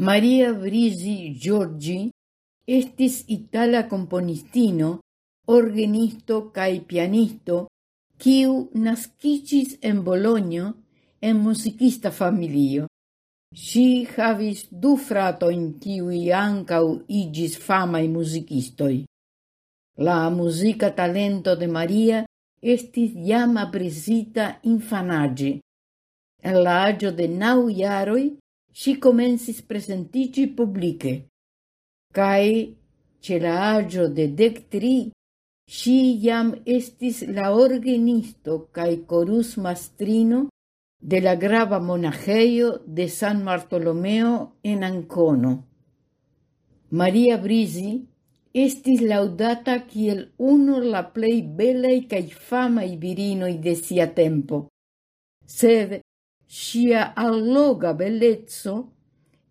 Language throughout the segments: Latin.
Maria Brisi Giorgi estis itala componistino, organisto cae pianisto, quiu nascicis en Bologno en musicista familio. Si havis du fratoin kiui ancau igis famai musicistoi. La musica talento de Maria estis jam apresita infanage. En la agio de nau iaroi, si comensis presentici publice, cae ce la agio de dec tri, si iam estis la organisto cae corus mastrino de la grava monageio de San Bartolomeo en Ancono. Maria Brisi estis laudata kiel uno la plei belei cae famai virinoi de sia tempo, sed Sia alloga bellezzo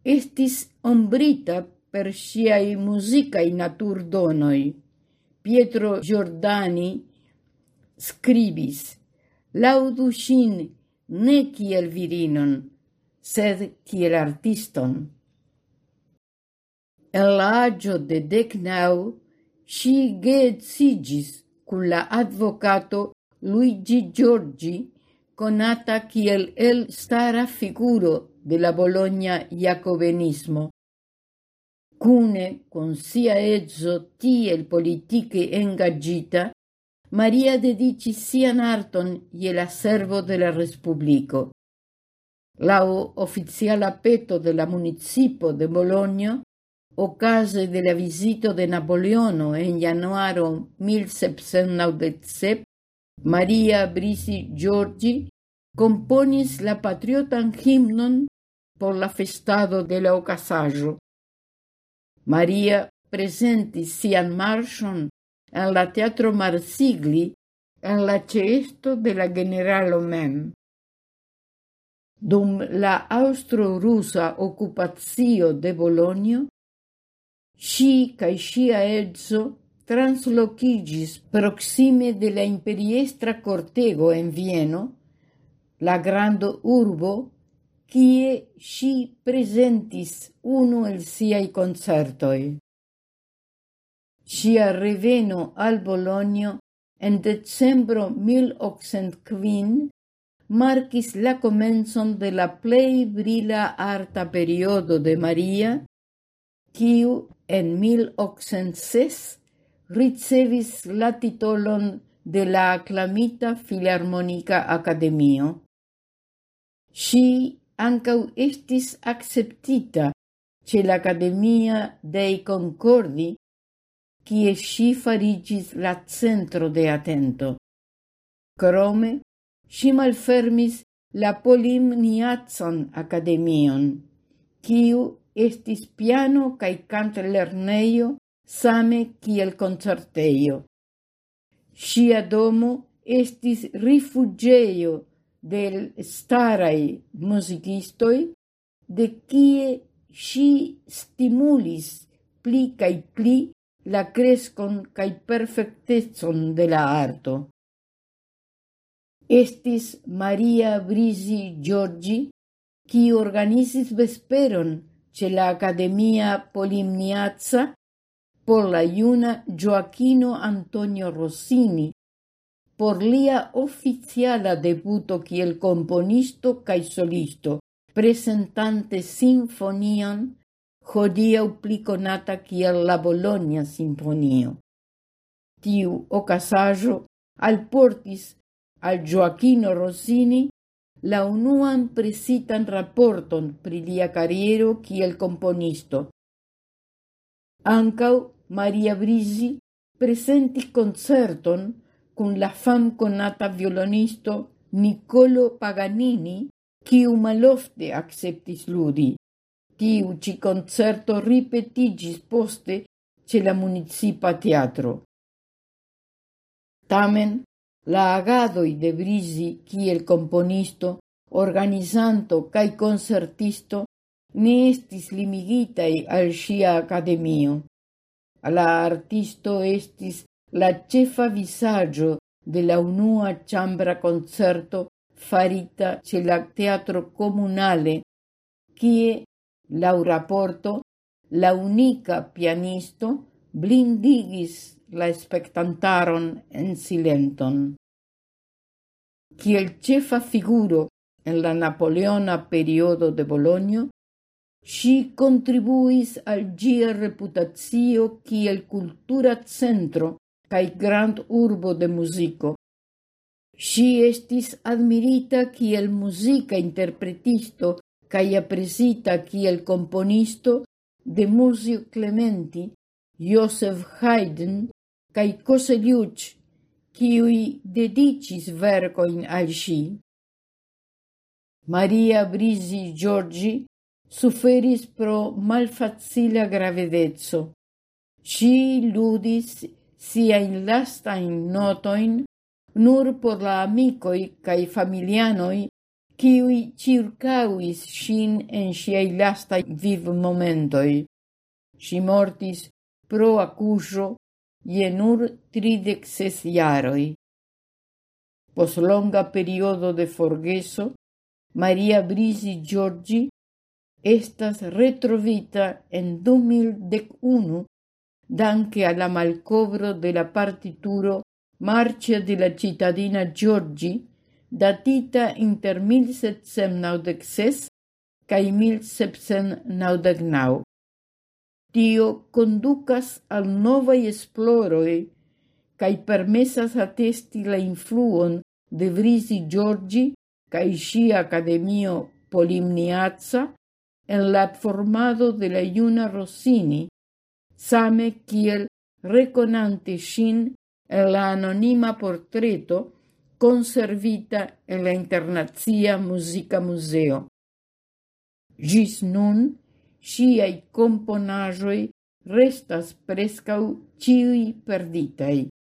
estis ombrita per siai musicai naturdonoi. Pietro Giordani scribis «Laudu sin ne kiel virinon, sed kiel artiston». El la agio de decnau, si geedzigis cun la advocato Luigi Giorgi conata kiel el stara figuro de la Bologna Jacobenismo. Cune, con sia ezzo tiel politiche engagita, Maria dedici sian arton ie la servo de la Respublico. Lau oficiala peto de la municipo de Bologna, ocase de la visito de Napoleono en januaro 1797, Maria Brisi Giorgi componis la patriotan himnon por la festado de la ocasajo. Maria presentis sian marchon en la teatro Marsigli en la ceesto de la generalo mem. Dum la austro-rusa occupazio de Bologna, sci cae scia edzo translocigis proxime de la imperiestra cortego en Vieno, la grando urbo, quie si presentis uno el siai concertoi. Sia reveno al Bologno en decembro 1805 marquis la comenzon de la plei brila arta periodo de Maria, quiu en 1806 ricevis la titolon de la acclamita Filarmonica Academio. Si ancau estis acceptita ce l'Academia dei Concordi, cie si farigis la centro de atento. Crome, si malfermis la Polimniatson Academion, kiu estis piano cae cant lerneio same kiel concerteio. Sia domo estis rifugeio del starai musicistoi, de kie si stimulis pli cae pli la crescon cae perfectezon de la arto. Estis Maria Brisi Giorgi, qui organizis vesperon ce la Academia Polimniazza por la iuna Joaquino Antonio Rossini, por lia oficiala debuto kiel componisto cae solisto, presentante sinfonion hodiaŭ pli konata kiel la Bologna Sinfonio. Tiu ocasajo alportis al Joaquino Rossini la unuan presitan raporton pri lia carriero kiel componisto. Ancau Maria Brigi presenti concerton cun la fam conata violonisto Niccolo Paganini, quiu malofte acceptis ludi. Tiu ci concerto ripetigis poste ce la municipa teatro. Tamen, la agadoi de Brigi kiel componisto, organizanto cae concertisto ne estis limigitai al sia academio. La artisto estis la cefa visaggio de la unua chambra concerto farita ce la teatro comunale, kie, lau porto, la unica pianisto blindigis la spectantaron en silenton. Kiel cefa figuro en la napoleona periodo de Bologno, Si contribuis al gia reputatio kiel cultura centro cae grand urbo de musico. Si estis admirita kiel musica interpretisto cae apresita kiel componisto de Muzio Clementi, Joseph Haydn cae Koseliuc, kiui dedicis vercoin al si. Maria Brisi Giorgi suferis pro malfacila gravedezzo. Ci ludis lasta in notoin nur por la amicoi cae familianoi ciui circauis sin en siei lasta viv momentoi. Si mortis pro acuso ie nur tridec ses iaroi. Pos longa periodo de forgeso, Maria Brisi Giorgi estas retrovita en 2011 danke alla malcovro la partituro Marcia de la cittadina Giorgi datita inter 1796 cae 1799. Tio conducas al novai esploroi cae permesas atesti la influon de Vrisi Giorgi cae sci Academio Polimniazza en la formado de la yuna Rossini, same kiel reconante shin en la anonima portreto conservita en la Internazia Musica Museo. Gis nun, sciai componajoi restas prescau ciui perditai.